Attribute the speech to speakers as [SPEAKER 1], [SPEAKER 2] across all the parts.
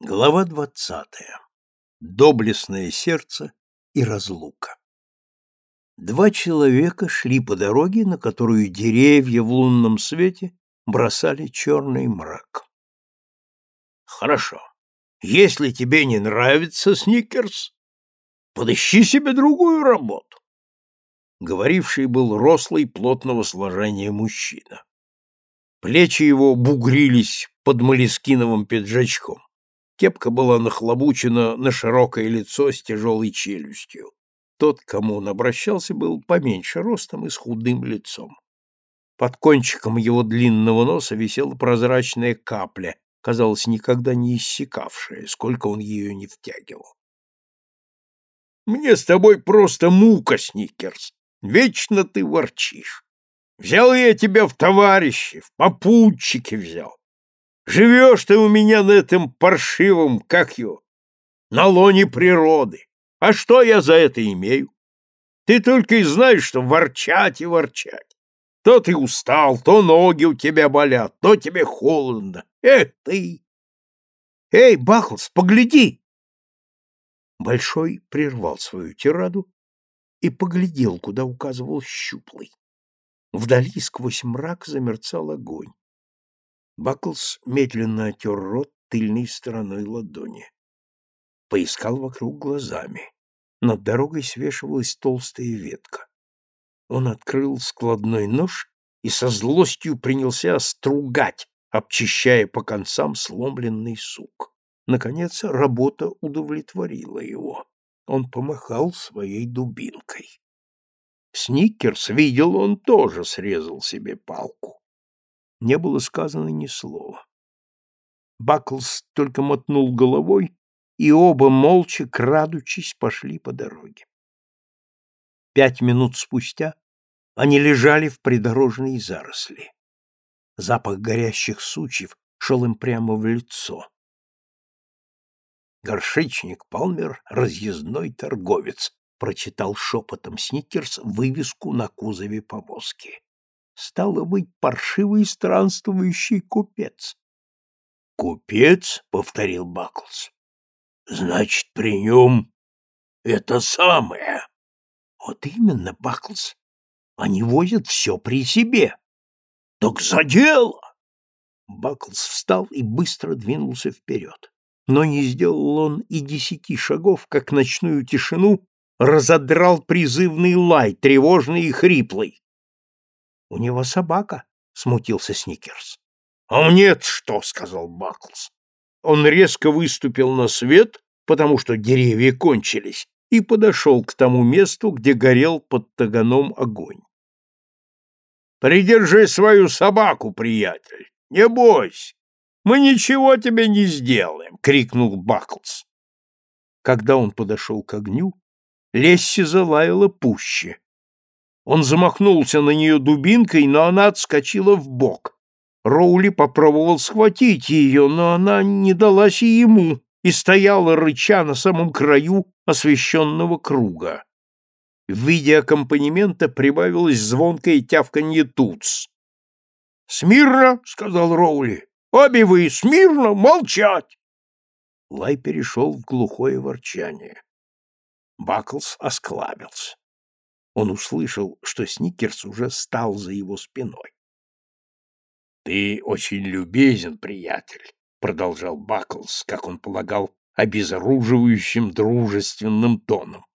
[SPEAKER 1] Глава двадцатая. Доблестное сердце и разлука. Два человека шли по дороге, на которую деревья в лунном свете бросали черный мрак. Хорошо. Если тебе не нравится Сникерс, подыщи себе другую работу. Говоривший был рослый, плотного сложения мужчина. Плечи его бугрились под молескиновым пиджачком. Кепка была нахлобучена на широкое лицо с тяжелой челюстью. Тот, к кому он обращался, был поменьше ростом и с худым лицом. Под кончиком его длинного носа висела прозрачная капля, казалось, никогда не иссякавшая, сколько он ее не втягивал. «Мне с тобой просто мука, Сникерс. Вечно ты ворчишь. Взял я тебя в товарищи, в попутчики взял. Живешь ты у меня на этом паршивом, как его, на лоне природы. А что я за это имею? Ты только и знаешь, что ворчать и ворчать. То ты устал, то ноги у тебя болят, то тебе холодно. Эх ты! Эй, Бахлс, погляди! Большой прервал свою тираду и поглядел, куда указывал щуплый. Вдали сквозь мрак замерцал огонь. Баклс медленно отер рот тыльной стороной ладони. Поискал вокруг глазами. Над дорогой свешивалась толстая ветка. Он открыл складной нож и со злостью принялся стругать, обчищая по концам сломленный сук. Наконец, работа удовлетворила его. Он помахал своей дубинкой. Сникерс, видел он, тоже срезал себе палку не было сказано ни слова. Баклс только мотнул головой, и оба, молча, крадучись, пошли по дороге. Пять минут спустя они лежали в придорожной заросли. Запах горящих сучьев шел им прямо в лицо. Горшечник Палмер — разъездной торговец, прочитал шепотом Сникерс вывеску на кузове повозки стало быть, паршивый странствующий купец. — Купец? — повторил Баклс. — Значит, при нем это самое. — Вот именно, Баклс. Они возят все при себе. — Так за дело! Баклс встал и быстро двинулся вперед. Но не сделал он и десяти шагов, как ночную тишину разодрал призывный лай, тревожный и хриплый. У него собака, смутился Сникерс. А мне что, сказал Баклс. Он резко выступил на свет, потому что деревья кончились, и подошел к тому месту, где горел под таганом огонь. Придержи свою собаку, приятель. Не бойся. Мы ничего тебе не сделаем, крикнул Баклс. Когда он подошел к огню, Лесси залаяла пуще. Он замахнулся на нее дубинкой, но она отскочила в бок. Роули попробовал схватить ее, но она не далась и ему и стояла рыча на самом краю освещенного круга. В виде аккомпанемента прибавилось звонкое тявканье туц. «Смирно!» — сказал Роули. «Обе вы смирно! Молчать!» Лай перешел в глухое ворчание. Баклс осклабился он услышал, что Сникерс уже стал за его спиной. «Ты очень любезен, приятель», — продолжал Баклс, как он полагал, обезоруживающим дружественным тоном.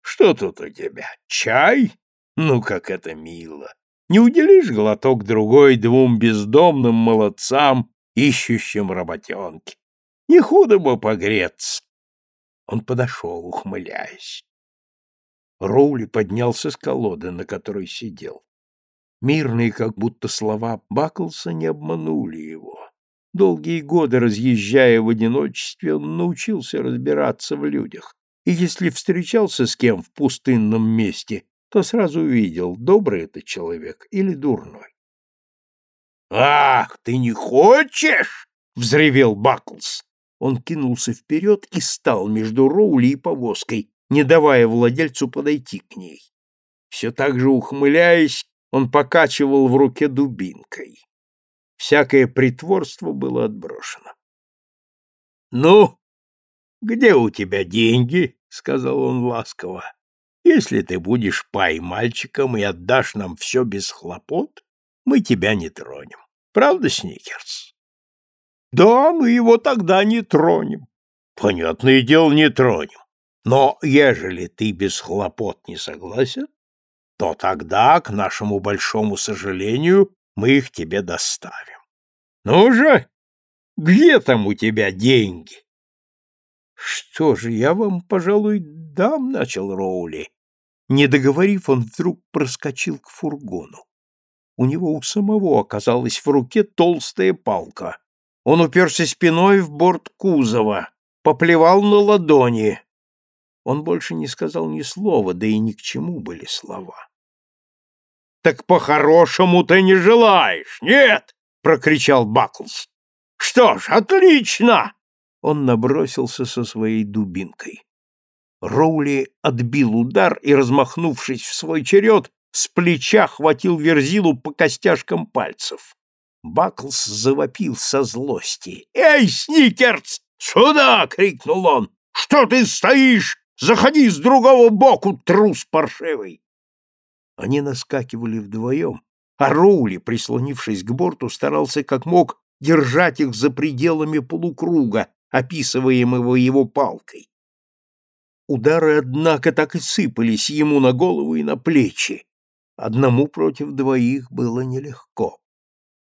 [SPEAKER 1] «Что тут у тебя? Чай? Ну, как это мило! Не уделишь глоток другой двум бездомным молодцам, ищущим работенки? Не худо бы погреться!» Он подошел, ухмыляясь. Роули поднялся с колоды, на которой сидел. Мирные, как будто слова Баклса не обманули его. Долгие годы разъезжая в одиночестве, он научился разбираться в людях, и если встречался с кем в пустынном месте, то сразу видел, добрый это человек или дурной. «Ах, ты не хочешь?» — взревел Баклс. Он кинулся вперед и стал между Роули и повозкой, не давая владельцу подойти к ней. Все так же ухмыляясь, он покачивал в руке дубинкой. Всякое притворство было отброшено. Ну, где у тебя деньги? сказал он ласково. Если ты будешь пай-мальчиком и отдашь нам все без хлопот, мы тебя не тронем. Правда, Сникерс? Да, мы его тогда не тронем. Понятное дело, не тронем. Но ежели ты без хлопот не согласен, то тогда, к нашему большому сожалению, мы их тебе доставим. Ну же, где там у тебя деньги? Что же, я вам, пожалуй, дам, начал Роули. Не договорив, он вдруг проскочил к фургону. У него у самого оказалась в руке толстая палка. Он уперся спиной в борт кузова, поплевал на ладони. Он больше не сказал ни слова, да и ни к чему были слова. — Так по-хорошему ты не желаешь, нет? — прокричал Баклс. — Что ж, отлично! Он набросился со своей дубинкой. Роули отбил удар и, размахнувшись в свой черед, с плеча хватил верзилу по костяшкам пальцев. Баклс завопил со злости. «Эй, Сникерс, сюда!» — крикнул он. «Что ты стоишь? Заходи с другого боку, трус паршивый!» Они наскакивали вдвоем, а Роули, прислонившись к борту, старался как мог держать их за пределами полукруга, описываемого его палкой. Удары, однако, так и сыпались ему на голову и на плечи. Одному против двоих было нелегко.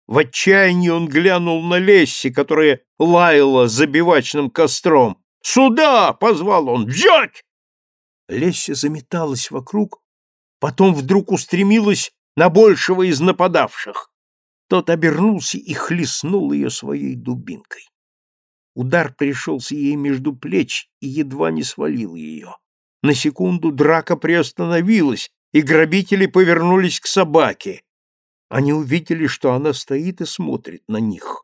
[SPEAKER 1] В отчаянии он глянул на Лесси, которая лаяла за бивачным костром. «Сюда!» — позвал он. «Взять!» Лесси заметалась вокруг, потом вдруг устремилась на большего из нападавших. Тот обернулся и хлестнул ее своей дубинкой. Удар пришелся ей между плеч и едва не свалил ее. На секунду драка приостановилась, и грабители повернулись к собаке. Они увидели, что она стоит и смотрит на них.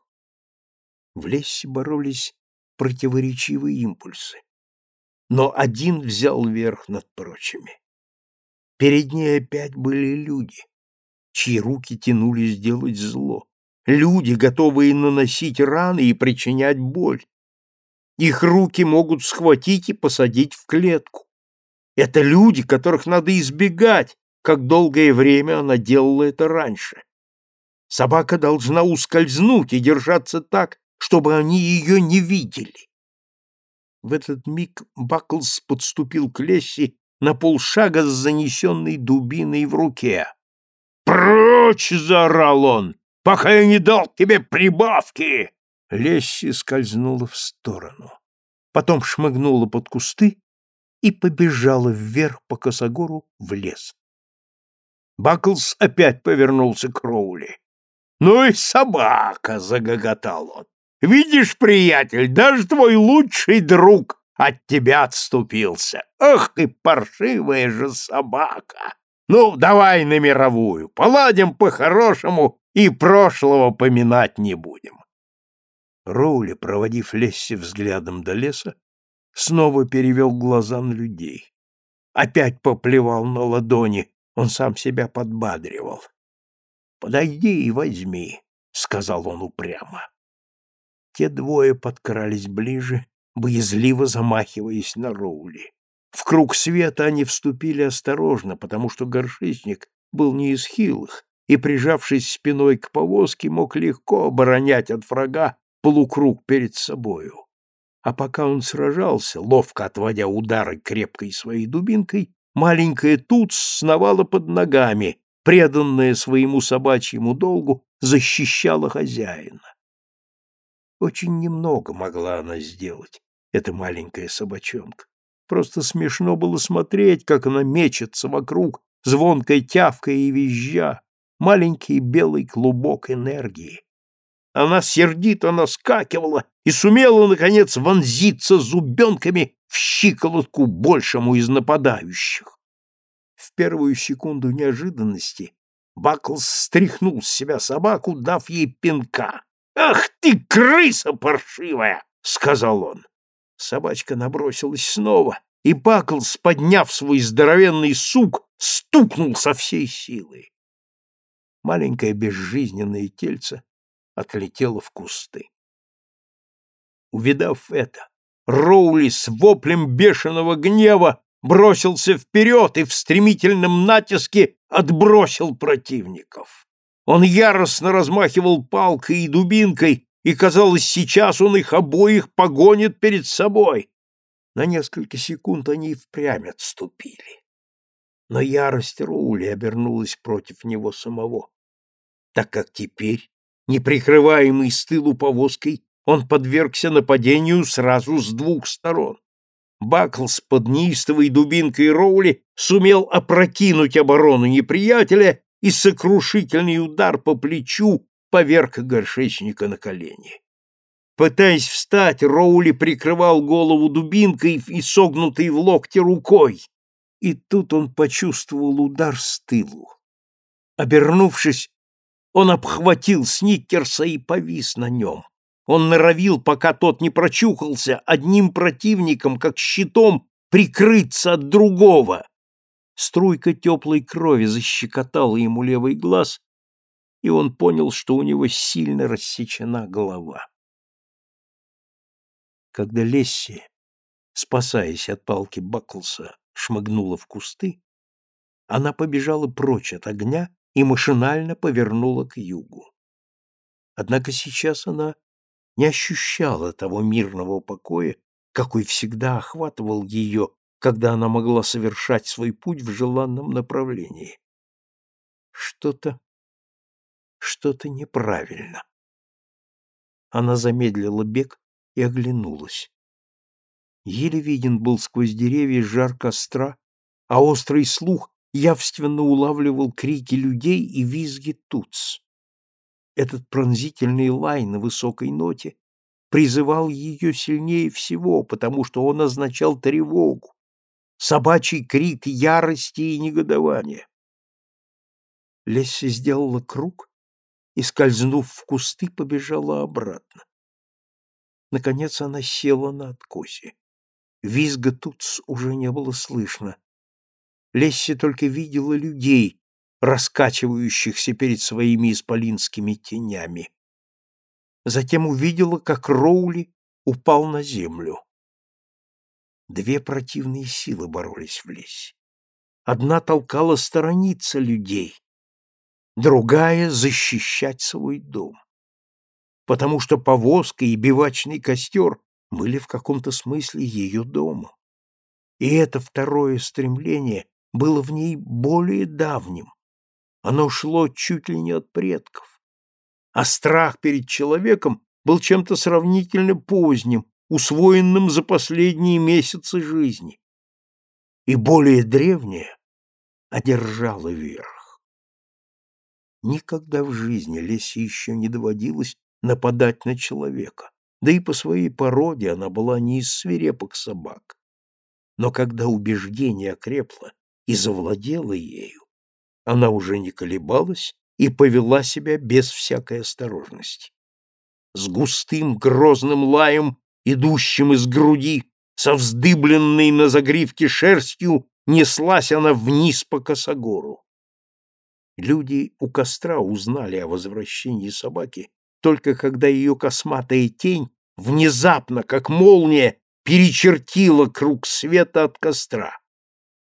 [SPEAKER 1] В лесе боролись противоречивые импульсы. Но один взял верх над прочими. Перед ней опять были люди, чьи руки тянулись сделать зло. Люди, готовые наносить раны и причинять боль. Их руки могут схватить и посадить в клетку. Это люди, которых надо избегать, как долгое время она делала это раньше. Собака должна ускользнуть и держаться так, чтобы они ее не видели. В этот миг Баклс подступил к Лесси на полшага с занесенной дубиной в руке. «Прочь!» — заорал он пока я не дал тебе прибавки!» Лесси скользнула в сторону, потом шмыгнула под кусты и побежала вверх по косогору в лес. Баклс опять повернулся к Роули. «Ну и собака!» — загоготал он. «Видишь, приятель, даже твой лучший друг от тебя отступился. Ах ты, паршивая же собака! Ну, давай на мировую, поладим по-хорошему и прошлого поминать не будем. Роули, проводив Лесси взглядом до леса, снова перевел глаза на людей. Опять поплевал на ладони, он сам себя подбадривал. «Подойди и возьми», — сказал он упрямо. Те двое подкрались ближе, боязливо замахиваясь на Роули. В круг света они вступили осторожно, потому что горшечник был не из хилых, и, прижавшись спиной к повозке, мог легко оборонять от врага полукруг перед собою. А пока он сражался, ловко отводя удары крепкой своей дубинкой, маленькая тут сновала под ногами, преданная своему собачьему долгу, защищала хозяина. Очень немного могла она сделать, эта маленькая собачонка. Просто смешно было смотреть, как она мечется вокруг, звонкой тявкой и визжа, маленький белый клубок энергии. Она сердито наскакивала и сумела, наконец, вонзиться зубенками в щиколотку большему из нападающих. В первую секунду неожиданности Баклс стряхнул с себя собаку, дав ей пинка. «Ах ты, крыса паршивая!» — сказал он. Собачка набросилась снова, и Баклс, подняв свой здоровенный сук, стукнул со всей силы маленькое безжизненное тельце отлетело в кусты. Увидав это, Роули с воплем бешеного гнева бросился вперед и в стремительном натиске отбросил противников. Он яростно размахивал палкой и дубинкой, и, казалось, сейчас он их обоих погонит перед собой. На несколько секунд они и впрямь отступили. Но ярость Роули обернулась против него самого, так как теперь, неприкрываемый с тылу повозкой, он подвергся нападению сразу с двух сторон. Баклс под неистовой дубинкой Роули сумел опрокинуть оборону неприятеля, и сокрушительный удар по плечу поверг горшечника на колени. Пытаясь встать, Роули прикрывал голову дубинкой и согнутой в локте рукой. И тут он почувствовал удар с тылу. Обернувшись, он обхватил Сникерса и повис на нем. Он норовил, пока тот не прочухался, одним противником, как щитом, прикрыться от другого. Струйка теплой крови защекотала ему левый глаз, и он понял, что у него сильно рассечена голова. Когда Лесси, спасаясь от палки Баклса, шмыгнула в кусты, она побежала прочь от огня и машинально повернула к югу. Однако сейчас она не ощущала того мирного покоя, какой всегда охватывал ее, когда она могла совершать свой путь в желанном направлении. Что-то, что-то неправильно. Она замедлила бег и оглянулась. Еле виден был сквозь деревья жар костра, а острый слух явственно улавливал крики людей и визги туц. Этот пронзительный лай на высокой ноте призывал ее сильнее всего, потому что он означал тревогу, собачий крик ярости и негодования. Лесси сделала круг и, скользнув в кусты, побежала обратно. Наконец она села на откосе. Визга тут уже не было слышно. Лесси только видела людей, раскачивающихся перед своими исполинскими тенями. Затем увидела, как Роули упал на землю. Две противные силы боролись в лесе. Одна толкала сторониться людей, другая — защищать свой дом. Потому что повозка и бивачный костер были в каком-то смысле ее домом. И это второе стремление было в ней более давним, оно шло чуть ли не от предков. А страх перед человеком был чем-то сравнительно поздним, усвоенным за последние месяцы жизни. И более древнее одержало верх. Никогда в жизни Лесе еще не доводилось нападать на человека, да и по своей породе она была не из свирепых собак. Но когда убеждение окрепло и завладело ею, она уже не колебалась и повела себя без всякой осторожности. С густым грозным лаем, идущим из груди, со вздыбленной на загривке шерстью, неслась она вниз по косогору. Люди у костра узнали о возвращении собаки только когда ее косматая тень внезапно, как молния, перечертила круг света от костра.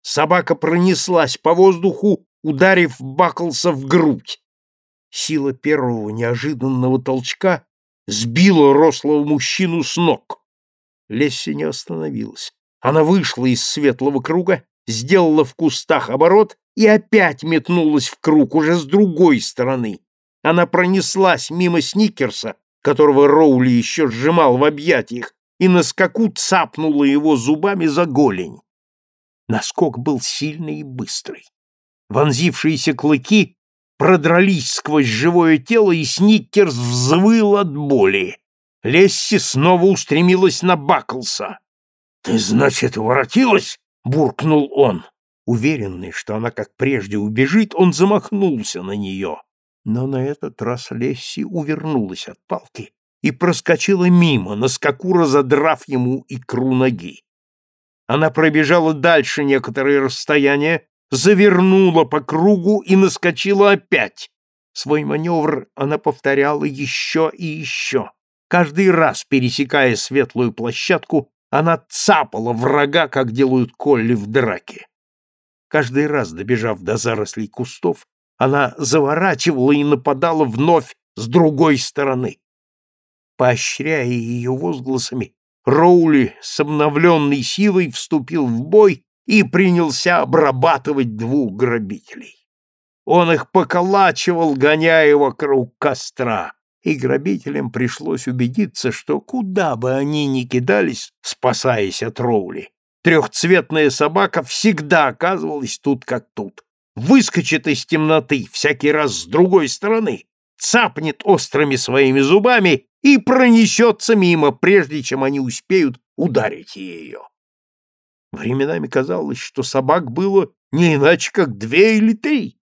[SPEAKER 1] Собака пронеслась по воздуху ударив Баклса в грудь. Сила первого неожиданного толчка сбила рослого мужчину с ног. Лесси не остановилась. Она вышла из светлого круга, сделала в кустах оборот и опять метнулась в круг уже с другой стороны. Она пронеслась мимо Сникерса, которого Роули еще сжимал в объятиях, и на скаку цапнула его зубами за голень. Наскок был сильный и быстрый. Вонзившиеся клыки продрались сквозь живое тело, и Сникерс взвыл от боли. Лесси снова устремилась на Баклса. «Ты, значит, воротилась?» — буркнул он. Уверенный, что она, как прежде, убежит, он замахнулся на нее. Но на этот раз Лесси увернулась от палки и проскочила мимо, на скаку разодрав ему икру ноги. Она пробежала дальше некоторое расстояние, завернула по кругу и наскочила опять. Свой маневр она повторяла еще и еще. Каждый раз, пересекая светлую площадку, она цапала врага, как делают колли в драке. Каждый раз, добежав до зарослей кустов, она заворачивала и нападала вновь с другой стороны. Поощряя ее возгласами, Роули с обновленной силой вступил в бой и принялся обрабатывать двух грабителей. Он их поколачивал, гоняя вокруг костра, и грабителям пришлось убедиться, что куда бы они ни кидались, спасаясь от Роули, трехцветная собака всегда оказывалась тут как тут. Выскочит из темноты всякий раз с другой стороны, цапнет острыми своими зубами и пронесется мимо, прежде чем они успеют ударить ее. Временами казалось, что собак было не иначе, как две или три,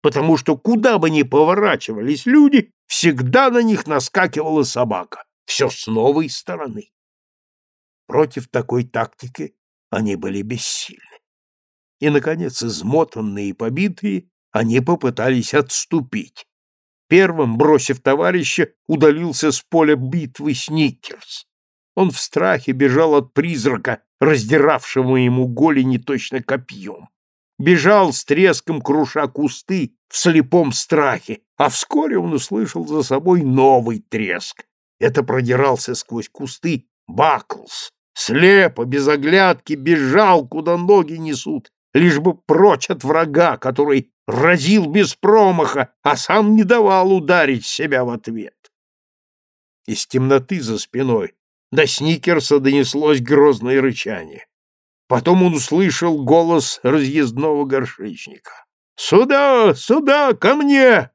[SPEAKER 1] потому что куда бы ни поворачивались люди, всегда на них наскакивала собака, все с новой стороны. Против такой тактики они были бессильны. И, наконец, измотанные и побитые, они попытались отступить. Первым, бросив товарища, удалился с поля битвы Сникерс. Он в страхе бежал от призрака, раздиравшего ему голени точно копьем бежал с треском круша кусты в слепом страхе, а вскоре он услышал за собой новый треск. Это продирался сквозь кусты Баклс, слепо, без оглядки, бежал, куда ноги несут, лишь бы прочь от врага, который разил без промаха, а сам не давал ударить себя в ответ. Из темноты за спиной до Сникерса донеслось грозное рычание. Потом он услышал голос разъездного горшечника. «Сюда, сюда, ко мне!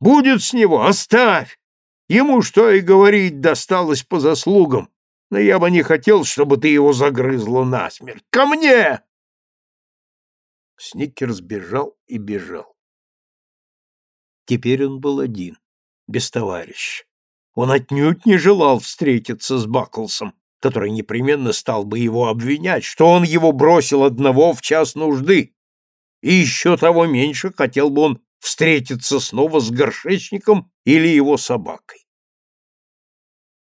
[SPEAKER 1] Будет с него, оставь! Ему что и говорить досталось по заслугам, но я бы не хотел, чтобы ты его загрызла насмерть. Ко мне!» Сникерс бежал и бежал. Теперь он был один, без товарища. Он отнюдь не желал встретиться с Баклсом, который непременно стал бы его обвинять, что он его бросил одного в час нужды, и еще того меньше хотел бы он встретиться снова с горшечником или его собакой.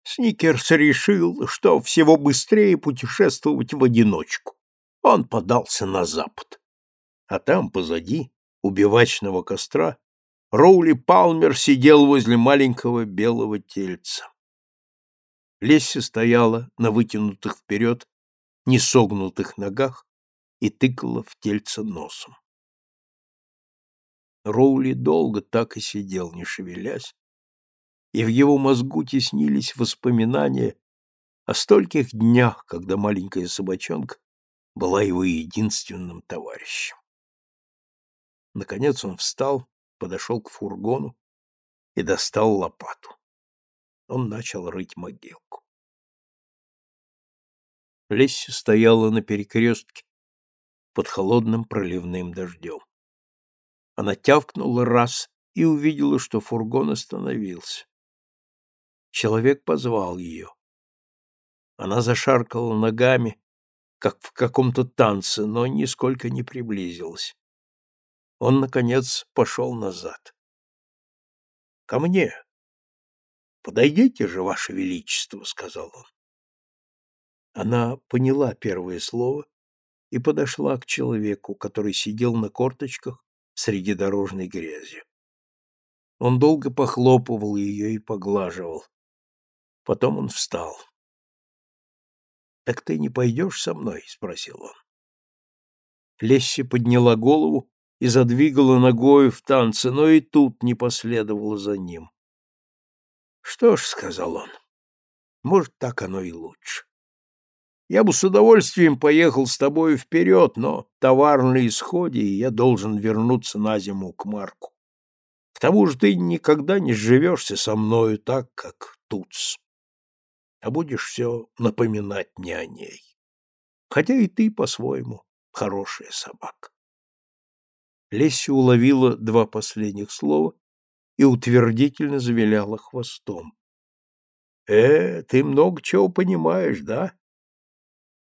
[SPEAKER 1] Сникерс решил, что всего быстрее путешествовать в одиночку. Он подался на запад. А там, позади, у бивачного костра, Роули Палмер сидел возле маленького белого тельца. Лесси стояла на вытянутых вперед, несогнутых ногах и тыкала в тельце носом. Роули долго так и сидел, не шевелясь, и в его мозгу теснились воспоминания о стольких днях, когда маленькая собачонка была его единственным товарищем. Наконец он встал, подошел к фургону и достал лопату он начал рыть могилку. Лесси стояла на перекрестке под холодным проливным дождем. Она тявкнула раз и увидела, что фургон остановился. Человек позвал ее. Она зашаркала ногами, как в каком-то танце, но нисколько не приблизилась. Он, наконец, пошел назад. — Ко мне, Подойдите же, Ваше Величество, — сказал он. Она поняла первое слово и подошла к человеку, который сидел на корточках среди дорожной грязи. Он долго похлопывал ее и поглаживал. Потом он встал. — Так ты не пойдешь со мной? — спросил он. Лесси подняла голову и задвигала ногой в танце, но и тут не последовала за ним. Что ж, — сказал он, — может, так оно и лучше. Я бы с удовольствием поехал с тобою вперед, но товар на исходе, и я должен вернуться на зиму к Марку. К тому же ты никогда не сживешься со мною так, как Туц, а будешь все напоминать мне о ней. Хотя и ты, по-своему, хорошая собака. Леся уловила два последних слова и утвердительно завиляла хвостом. — Э, ты много чего понимаешь, да?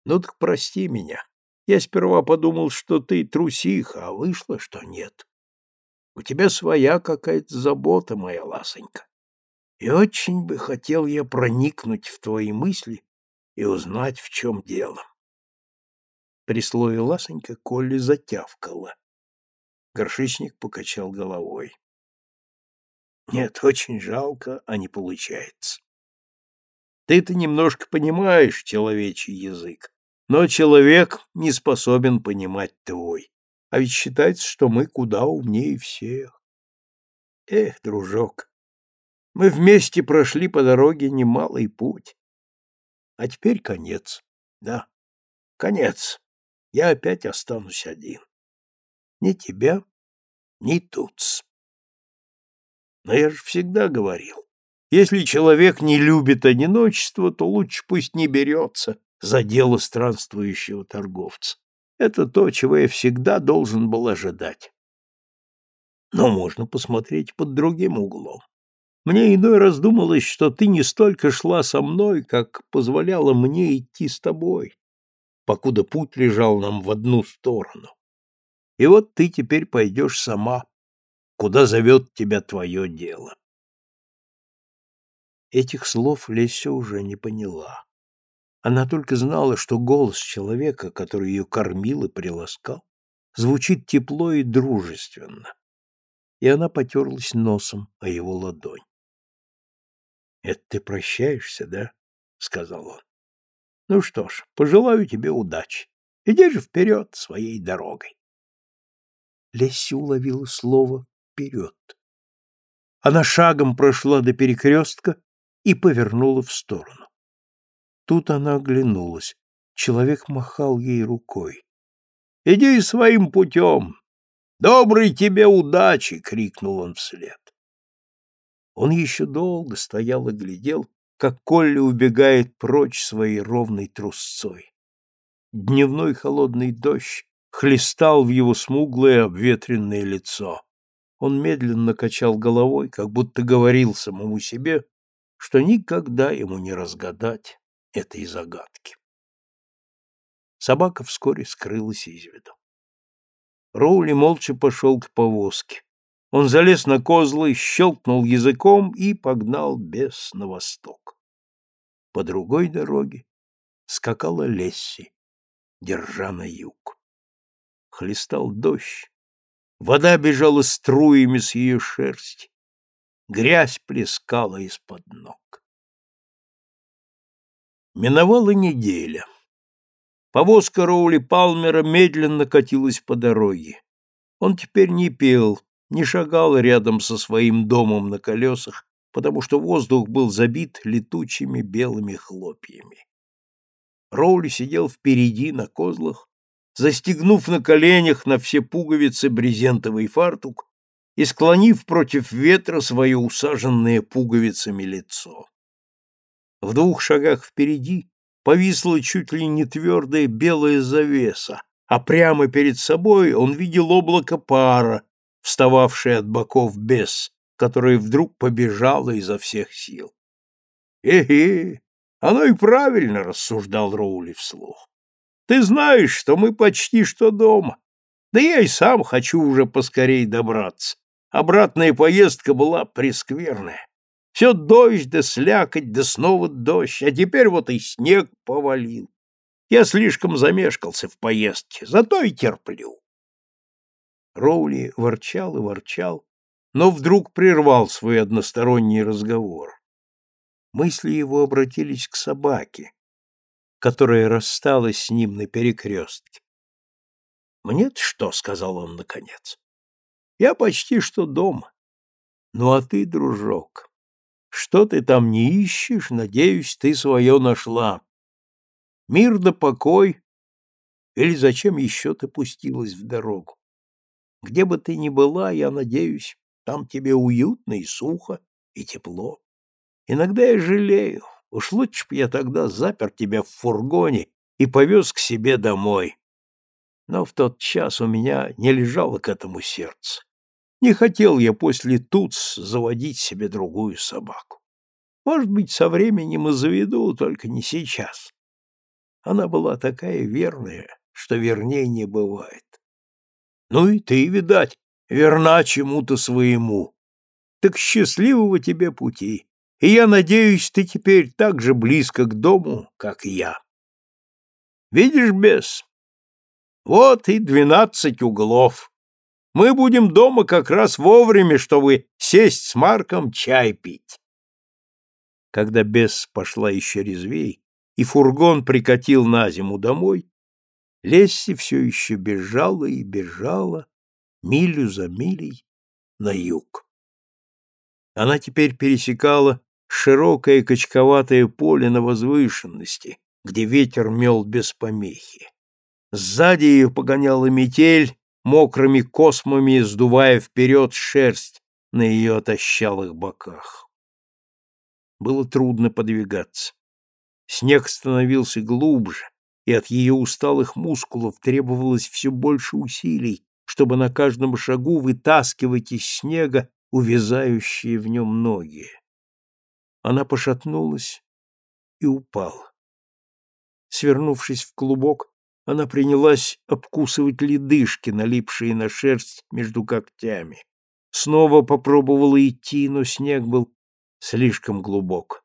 [SPEAKER 1] Ну так прости меня. Я сперва подумал, что ты трусиха, а вышло, что нет. У тебя своя какая-то забота, моя ласонька. И очень бы хотел я проникнуть в твои мысли и узнать, в чем дело. При слове ласонька Колли затявкала. Горшечник покачал головой. Нет, очень жалко, а не получается. Ты-то немножко понимаешь человечий язык, но человек не способен понимать твой. А ведь считается, что мы куда умнее всех. Эх, дружок, мы вместе прошли по дороге немалый путь. А теперь конец. Да, конец. Я опять останусь один. Ни тебя, ни Туц. Но я же всегда говорил, если человек не любит одиночество, то лучше пусть не берется за дело странствующего торговца. Это то, чего я всегда должен был ожидать. Но можно посмотреть под другим углом. Мне иной раз думалось, что ты не столько шла со мной, как позволяла мне идти с тобой, покуда путь лежал нам в одну сторону. И вот ты теперь пойдешь сама, куда зовет тебя твое дело. Этих слов Леся уже не поняла. Она только знала, что голос человека, который ее кормил и приласкал, звучит тепло и дружественно. И она потерлась носом о его ладонь. — Это ты прощаешься, да? — сказал он. — Ну что ж, пожелаю тебе удачи. Иди же вперед своей дорогой. Леся уловила слово «вперед». Она шагом прошла до перекрестка и повернула в сторону. Тут она оглянулась. Человек махал ей рукой. — Иди своим путем! Доброй тебе удачи! — крикнул он вслед. Он еще долго стоял и глядел, как Колли убегает прочь своей ровной трусцой. Дневной холодный дождь хлестал в его смуглое обветренное лицо. Он медленно качал головой, как будто говорил самому себе, что никогда ему не разгадать этой загадки. Собака вскоре скрылась из виду. Роули молча пошел к повозке. Он залез на козлы, щелкнул языком и погнал бес на восток. По другой дороге скакала Лесси, держа на юг. Хлестал дождь, вода бежала струями с ее шерсти, грязь плескала из-под ног. Миновала неделя. Повозка Роули Палмера медленно катилась по дороге. Он теперь не пел, не шагал рядом со своим домом на колесах, потому что воздух был забит летучими белыми хлопьями. Роули сидел впереди на козлах, застегнув на коленях на все пуговицы брезентовый фартук и склонив против ветра свое усаженное пуговицами лицо. В двух шагах впереди повисла чуть ли не твердая белая завеса, а прямо перед собой он видел облако пара, встававшее от боков бес, которое вдруг побежало изо всех сил. «Э-э, оно и правильно», — рассуждал Роули вслух. «Ты знаешь, что мы почти что дома. Да я и сам хочу уже поскорей добраться. Обратная поездка была прескверная. Все дождь да слякоть, да снова дождь, а теперь вот и снег повалил. Я слишком замешкался в поездке, зато и терплю. Роули ворчал и ворчал, но вдруг прервал свой односторонний разговор. Мысли его обратились к собаке, которая рассталась с ним на перекрестке. «Мне-то что?» — сказал он наконец. «Я почти что дома. Ну а ты, дружок, что ты там не ищешь, надеюсь, ты свое нашла. Мир да покой, или зачем еще ты пустилась в дорогу? Где бы ты ни была, я надеюсь, там тебе уютно и сухо, и тепло. Иногда я жалею, уж лучше б я тогда запер тебя в фургоне и повез к себе домой. Но в тот час у меня не лежало к этому сердце. Не хотел я после туц заводить себе другую собаку. Может быть, со временем и заведу, только не сейчас. Она была такая верная, что вернее не бывает. Ну и ты, видать, верна чему-то своему. Так счастливого тебе пути. И я надеюсь, ты теперь так же близко к дому, как я. Видишь, бес, вот и двенадцать углов. Мы будем дома как раз вовремя, чтобы сесть с Марком чай пить. Когда бес пошла еще резвей, и фургон прикатил на зиму домой, Лесси все еще бежала и бежала, милю за милей, на юг. Она теперь пересекала широкое качковатое поле на возвышенности, где ветер мел без помехи. Сзади ее погоняла метель, мокрыми космами сдувая вперед шерсть на ее отощалых боках. Было трудно подвигаться. Снег становился глубже, и от ее усталых мускулов требовалось все больше усилий, чтобы на каждом шагу вытаскивать из снега увязающие в нем ноги. Она пошатнулась и упала. Свернувшись в клубок, она принялась обкусывать ледышки, налипшие на шерсть между когтями. Снова попробовала идти, но снег был слишком глубок.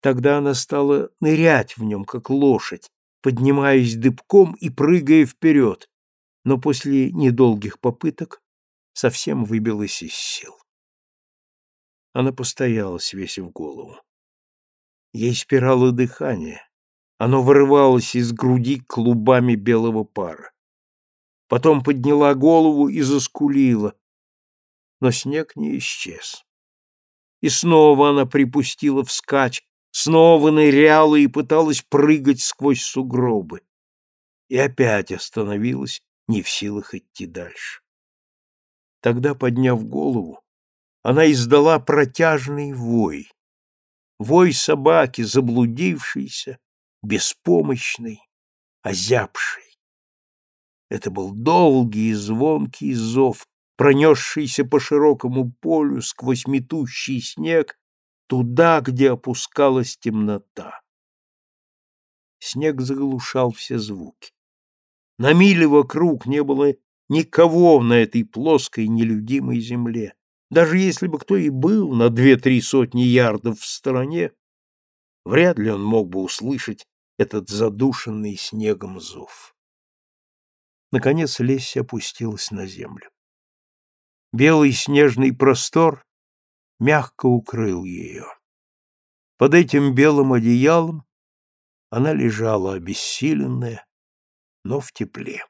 [SPEAKER 1] Тогда она стала нырять в нем, как лошадь, поднимаясь дыбком и прыгая вперед, но после недолгих попыток совсем выбилась из сил. Она постояла, свесив голову. Ей спирало дыхание. Оно вырывалось из груди клубами белого пара. Потом подняла голову и заскулила, но снег не исчез. И снова она припустила вскачь, снова ныряла и пыталась прыгать сквозь сугробы. И опять остановилась, не в силах идти дальше. Тогда, подняв голову, она издала протяжный вой. Вой собаки, заблудившейся, беспомощной, озябшей. Это был долгий и звонкий зов, пронесшийся по широкому полю сквозь метущий снег туда, где опускалась темнота. Снег заглушал все звуки. На миле вокруг не было никого на этой плоской нелюдимой земле. Даже если бы кто и был на две-три сотни ярдов в стороне, вряд ли он мог бы услышать этот задушенный снегом зов. Наконец Леся опустилась на землю. Белый снежный простор мягко укрыл ее. Под этим белым одеялом она лежала обессиленная, но в тепле.